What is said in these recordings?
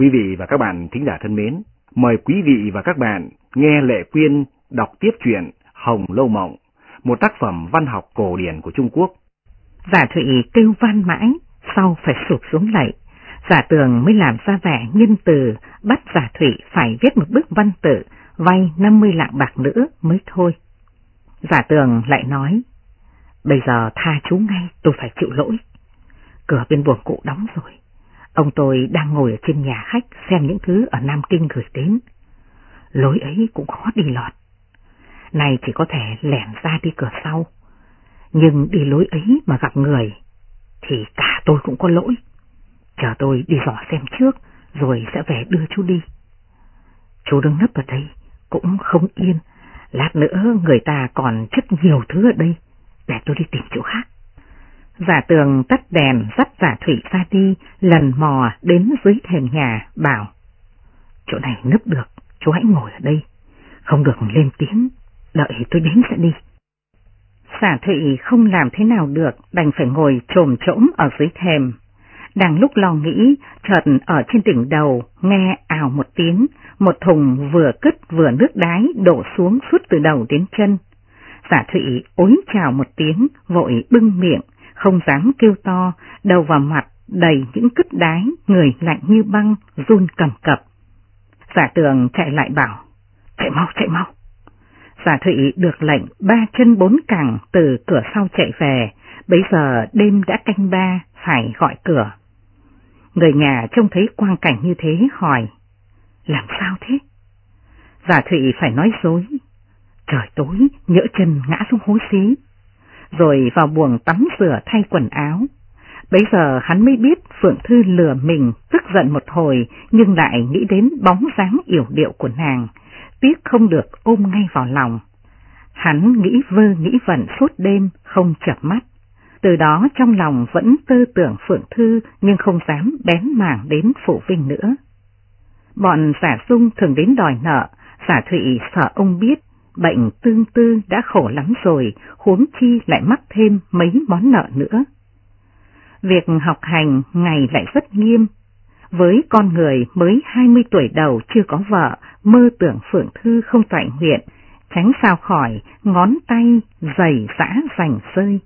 Quý vị và các bạn thính giả thân mến, mời quý vị và các bạn nghe Lệ Quyên đọc tiếp truyện Hồng Lâu Mộng, một tác phẩm văn học cổ điển của Trung Quốc. Giả Thụy kêu van mãi, sau phải sụp xuống lạy. Giả tường mới làm ra vẻ nhân từ, bắt giả Thụy phải viết một bức văn tự, vay 50 lạng bạc nữa mới thôi. Giả tường lại nói, bây giờ tha chú ngay, tôi phải chịu lỗi. Cửa bên buồng cụ đóng rồi. Ông tôi đang ngồi ở trên nhà khách xem những thứ ở Nam Kinh gửi đến. Lối ấy cũng khó đi lọt. Này chỉ có thể lẻn ra đi cửa sau. Nhưng đi lối ấy mà gặp người, thì cả tôi cũng có lỗi. Chờ tôi đi dò xem trước, rồi sẽ về đưa chú đi. Chú đứng nấp ở đây, cũng không yên. Lát nữa người ta còn chất nhiều thứ ở đây, để tôi đi tìm chỗ khác. Giả tường tắt đèn dắt giả thủy ra đi, lần mò đến dưới thềm nhà, bảo. Chỗ này nấp được, chú hãy ngồi ở đây, không được lên tiếng, đợi tôi đến sẽ đi. Giả thụy không làm thế nào được, đành phải ngồi trồm trỗm ở dưới thềm. Đang lúc lo nghĩ, chợt ở trên đỉnh đầu, nghe ảo một tiếng, một thùng vừa cất vừa nước đái đổ xuống suốt từ đầu đến chân. Giả thụy ối chào một tiếng, vội bưng miệng, không dám kêu to, đầu vào mặt đầy những cứt đái, người lạnh như băng, run cầm cập. Giả tường chạy lại bảo, chạy mau, chạy mau. Giả thụy được lệnh ba chân bốn cẳng từ cửa sau chạy về, bấy giờ đêm đã canh ba, phải gọi cửa. Người nhà trông thấy quang cảnh như thế hỏi, làm sao thế? Giả thụy phải nói dối. Trời tối, nhỡ chân ngã xuống hối xí rồi vào buồng tắm rửa thay quần áo. Bây giờ hắn mới biết Phượng Thư lừa mình, tức giận một hồi, nhưng lại nghĩ đến bóng dáng yểu điệu của nàng, tiếc không được ôm ngay vào lòng. Hắn nghĩ vơ nghĩ vẩn suốt đêm, không chập mắt. Từ đó trong lòng vẫn tư tưởng Phượng Thư nhưng không dám bén mảng đến Phụ Vinh nữa. Bọn giả dung thường đến đòi nợ, giả thụy sợ ông biết bệnh tương tư đã khổ lắm rồi, huống chi lại mắc thêm mấy món nợ nữa. Việc học hành ngày lại rất nghiêm. Với con người mới 20 tuổi đầu chưa có vợ, mơ tưởng Phượng Thư không toại nguyện, tránh sao khỏi ngón tay dày dã rành rơi.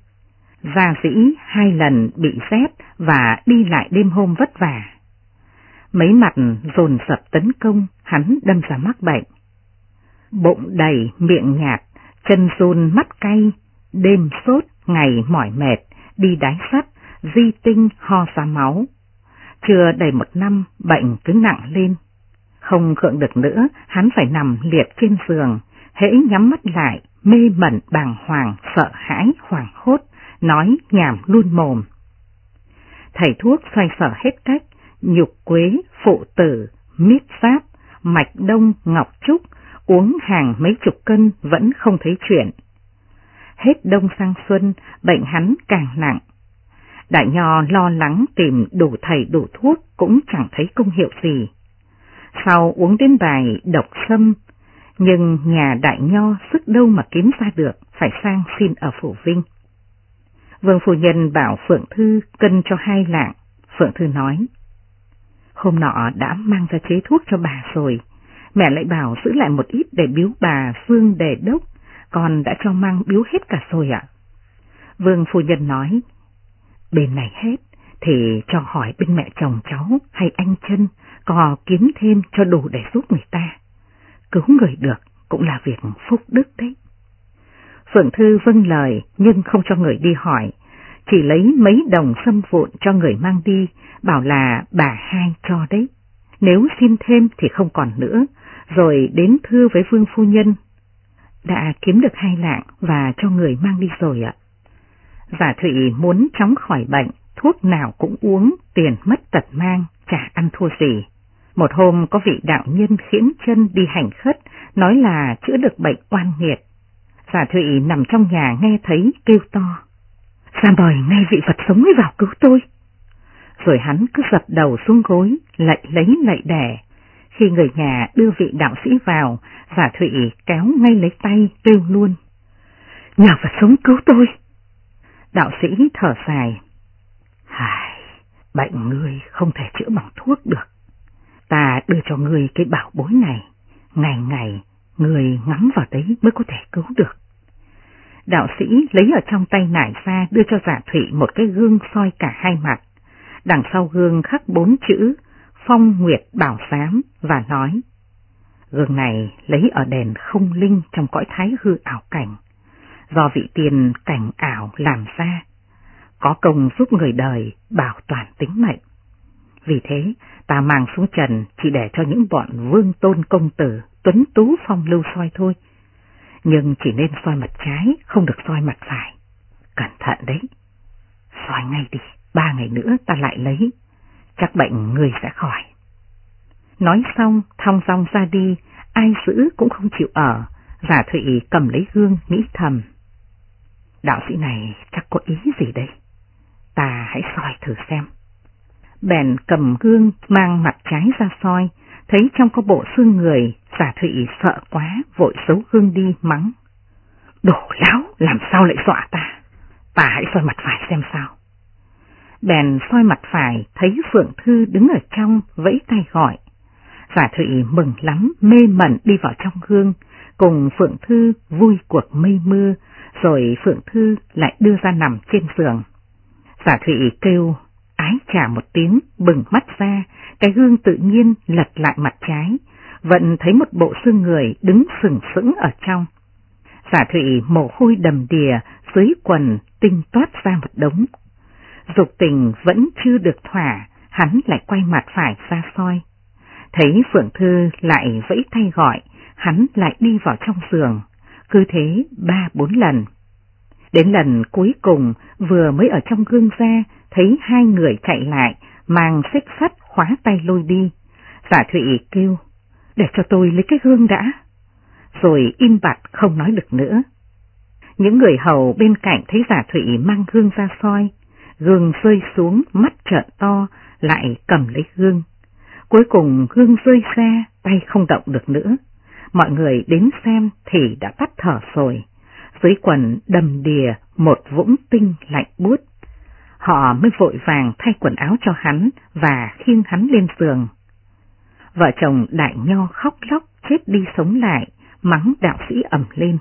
Gia dĩ hai lần bị rét và đi lại đêm hôm vất vả. Mấy mặt dồn sập tấn công, hắn đâm ra mắc bệnh bụng đầy, miệng nhạt, chân run mắt cay, đêm sốt, ngày mỏi mệt, đi đái sắt, di tinh ho ra máu. Chưa đầy một năm, bệnh cứ nặng lên. Không gượng được nữa, hắn phải nằm liệt trên giường, hễ nhắm mắt lại, mê mẩn bàng hoàng, sợ hãi, hoảng hốt, nói nhảm luôn mồm. Thầy thuốc xoay sở hết cách, nhục quế, phụ tử, miết giáp, mạch đông, ngọc trúc, uống hàng mấy chục cân vẫn không thấy chuyện. Hết đông sang xuân, bệnh hắn càng nặng. Đại Nho lo lắng tìm đủ thầy đủ thuốc cũng chẳng thấy công hiệu gì. Sau uống đến bài độc sâm, nhưng nhà Đại Nho sức đâu mà kiếm ra được, phải sang xin ở Phủ Vinh. Vương Phu Nhân bảo Phượng Thư cân cho hai lạng, Phượng Thư nói. Hôm nọ đã mang ra chế thuốc cho bà rồi, Mẹ lại bảo giữ lại một ít để biếu bà Phương đề đốc, con đã cho mang biếu hết cả rồi ạ. Vương phu nhân nói, bên này hết, thì cho hỏi bên mẹ chồng cháu hay anh chân, có kiếm thêm cho đủ để giúp người ta. Cứu người được cũng là việc phúc đức đấy. Phượng Thư vâng lời nhưng không cho người đi hỏi, chỉ lấy mấy đồng xâm vụn cho người mang đi, bảo là bà hai cho đấy. Nếu xin thêm thì không còn nữa, rồi đến thưa với Vương Phu Nhân. Đã kiếm được hai lạng và cho người mang đi rồi ạ. Giả Thụy muốn chóng khỏi bệnh, thuốc nào cũng uống, tiền mất tật mang, chả ăn thua gì. Một hôm có vị đạo nhân khiến chân đi hành khất, nói là chữa được bệnh oan nghiệt. Giả Thụy nằm trong nhà nghe thấy kêu to. Ra bời ngay vị Phật sống mới vào cứu tôi. Rồi hắn cứ dập đầu xuống gối, lạy lấy lạy đẻ, khi người nhà đưa vị đạo sĩ vào, giả thụy kéo ngay lấy tay kêu luôn. Nhờ Phật sống cứu tôi. Đạo sĩ thở dài. Hài, bệnh ngươi không thể chữa bằng thuốc được. ta đưa cho ngươi cái bảo bối này, ngày ngày người ngắm vào đấy mới có thể cứu được. Đạo sĩ lấy ở trong tay nải ra đưa cho giả thủy một cái gương soi cả hai mặt. Đằng sau gương khắc bốn chữ Phong Nguyệt Bảo Giám và nói Gương này lấy ở đèn không linh trong cõi thái hư ảo cảnh, do vị tiền cảnh ảo làm ra, có công giúp người đời bảo toàn tính mệnh. Vì thế, ta mang xuống trần chỉ để cho những bọn vương tôn công tử tuấn tú phong lưu soi thôi. Nhưng chỉ nên soi mặt trái, không được soi mặt phải. Cẩn thận đấy. Soi ngay đi, ba ngày nữa ta lại lấy. Chắc bệnh người sẽ khỏi. Nói xong, thong dong ra đi, ai giữ cũng không chịu ở. Giả thụy cầm lấy gương, nghĩ thầm. Đạo sĩ này chắc có ý gì đây? Ta hãy soi thử xem. Bèn cầm gương mang mặt trái ra soi, thấy trong có bộ xương người, giả thụy sợ quá, vội xấu gương đi mắng. Đổ láo, làm sao lại dọa ta? Ta hãy soi mặt phải xem sao. Bèn soi mặt phải, thấy Phượng Thư đứng ở trong, vẫy tay gọi. Giả Thụy mừng lắm, mê mẩn đi vào trong gương, cùng Phượng Thư vui cuộc mây mưa, rồi Phượng Thư lại đưa ra nằm trên giường. Giả Thụy kêu, ái trả một tiếng, bừng mắt ra, cái gương tự nhiên lật lại mặt trái, vẫn thấy một bộ xương người đứng sừng sững ở trong. Giả Thụy mồ hôi đầm đìa, dưới quần tinh toát ra một đống. Dục tình vẫn chưa được thỏa, hắn lại quay mặt phải ra soi. Thấy Phượng Thư lại vẫy tay gọi, hắn lại đi vào trong giường, cứ thế ba bốn lần. Đến lần cuối cùng vừa mới ở trong gương ra, thấy hai người chạy lại, mang xích sắt khóa tay lôi đi. Giả Thụy kêu, để cho tôi lấy cái gương đã. Rồi im bặt không nói được nữa. Những người hầu bên cạnh thấy giả Thụy mang gương ra soi, gương rơi xuống mắt trợn to, lại cầm lấy gương. Cuối cùng gương rơi ra, tay không động được nữa. Mọi người đến xem thì đã tắt thở rồi. Dưới quần đầm đìa một vũng tinh lạnh buốt. Họ mới vội vàng thay quần áo cho hắn và khiêng hắn lên giường. Vợ chồng đại nho khóc lóc chết đi sống lại, mắng đạo sĩ ẩm lên.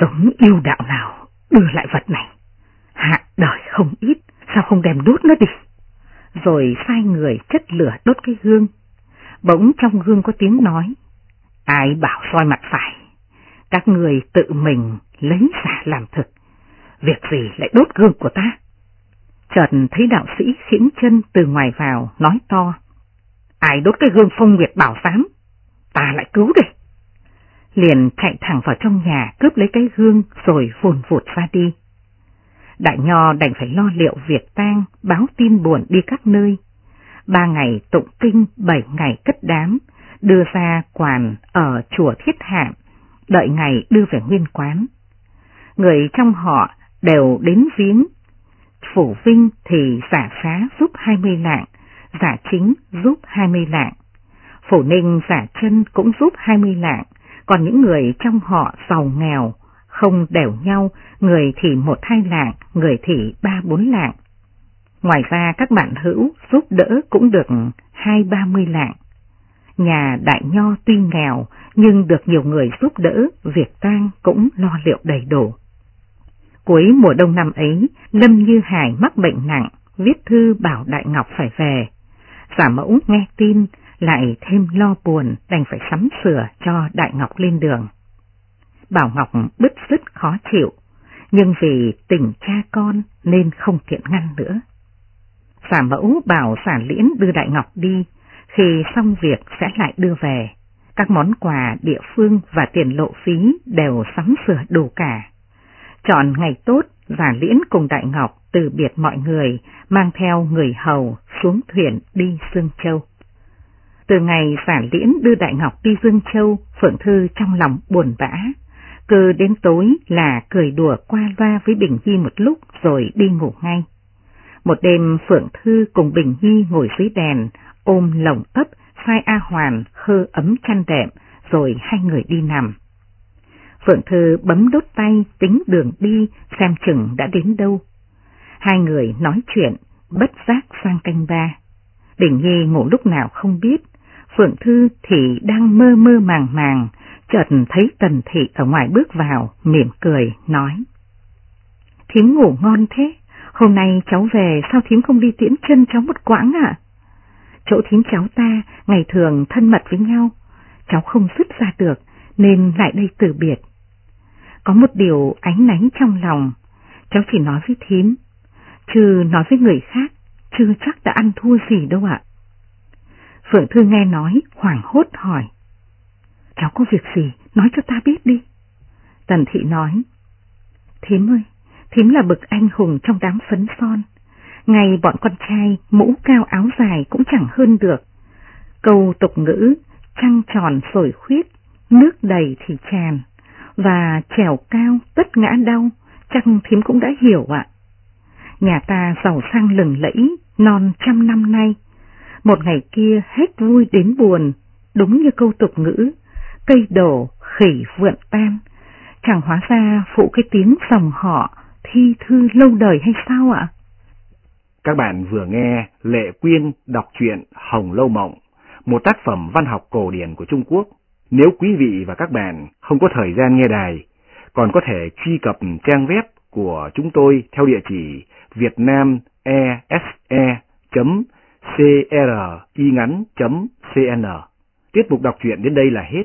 Sống yêu đạo nào, đưa lại vật này. Hạ đời không ít, sao không đem đốt nó đi? Rồi sai người chất lửa đốt cái gương. Bỗng trong gương có tiếng nói. Ai bảo soi mặt phải? Các người tự mình lấy giả làm thực. Việc gì lại đốt gương của ta? Chợt thấy đạo sĩ khiễng chân từ ngoài vào, nói to. Ai đốt cái gương phong nguyệt bảo giám? Ta lại cứu đây. Liền chạy thẳng vào trong nhà cướp lấy cái gương rồi vồn vụt ra đi. Đại Nho đành phải lo liệu việc tang, báo tin buồn đi các nơi. Ba ngày tụng kinh, bảy ngày cất đám, đưa ra quản ở chùa Thiết Hạm, đợi ngày đưa về nguyên quán. Người trong họ đều đến viếng. Phủ Vinh thì giả phá giúp 20 lạng, giả chính giúp 20 lạng. Phủ Ninh giả chân cũng giúp 20 lạng, còn những người trong họ giàu nghèo, không đều nhau, người thì một hai lạng, người thì ba bốn lạng. Ngoài ra các bạn hữu giúp đỡ cũng được hai ba mươi lạng. Nhà đại nho tuy nghèo nhưng được nhiều người giúp đỡ, việc tang cũng lo liệu đầy đủ. Cuối mùa đông năm ấy, Lâm Như Hải mắc bệnh nặng, viết thư bảo Đại Ngọc phải về. Giả mẫu nghe tin, lại thêm lo buồn đành phải sắm sửa cho Đại Ngọc lên đường. Bảo Ngọc bứt rứt khó chịu, nhưng vì tình cha con nên không tiện ngăn nữa. Xả mẫu bảo xả liễn đưa Đại Ngọc đi, khi xong việc sẽ lại đưa về. Các món quà địa phương và tiền lộ phí đều sắm sửa đủ cả. Chọn ngày tốt, giả liễn cùng Đại Ngọc từ biệt mọi người, mang theo người hầu xuống thuyền đi Dương Châu. Từ ngày giả liễn đưa Đại Ngọc đi Dương Châu, Phượng Thư trong lòng buồn bã, cứ đến tối là cười đùa qua loa với Bình Nhi một lúc rồi đi ngủ ngay. Một đêm Phượng Thư cùng Bình Nhi ngồi dưới đèn, ôm lồng ấp, sai A Hoàn khơ ấm chăn đệm, rồi hai người đi nằm. Phượng Thư bấm đốt tay tính đường đi xem chừng đã đến đâu. Hai người nói chuyện, bất giác sang canh ba. Bình Nhi ngủ lúc nào không biết, Phượng Thư thì đang mơ mơ màng màng, chợt thấy Tần Thị ở ngoài bước vào, mỉm cười, nói. Thím ngủ ngon thế, hôm nay cháu về sao thím không đi tiễn chân cháu một quãng ạ? Chỗ thím cháu ta ngày thường thân mật với nhau, cháu không dứt ra được nên lại đây từ biệt. Có một điều ánh nánh trong lòng, cháu chỉ nói với thím, chứ nói với người khác, chứ chắc đã ăn thua gì đâu ạ. Phượng Thư nghe nói, hoảng hốt hỏi. Cháu có việc gì, nói cho ta biết đi. Tần Thị nói. Thím ơi, thím là bực anh hùng trong đám phấn son. Ngày bọn con trai mũ cao áo dài cũng chẳng hơn được. Câu tục ngữ, trăng tròn sổi khuyết, nước đầy thì tràn, và trèo cao tất ngã đau, chắc thím cũng đã hiểu ạ. Nhà ta giàu sang lừng lẫy, non trăm năm nay. Một ngày kia hết vui đến buồn, đúng như câu tục ngữ, cây đổ, khỉ vượn tan. Chẳng hóa ra phụ cái tiếng dòng họ thi thư lâu đời hay sao ạ? Các bạn vừa nghe Lệ Quyên đọc truyện Hồng Lâu Mộng, một tác phẩm văn học cổ điển của Trung Quốc. Nếu quý vị và các bạn không có thời gian nghe đài, còn có thể truy cập trang web của chúng tôi theo địa chỉ vietnamese.cringắn.cn. Tiết mục đọc truyện đến đây là hết.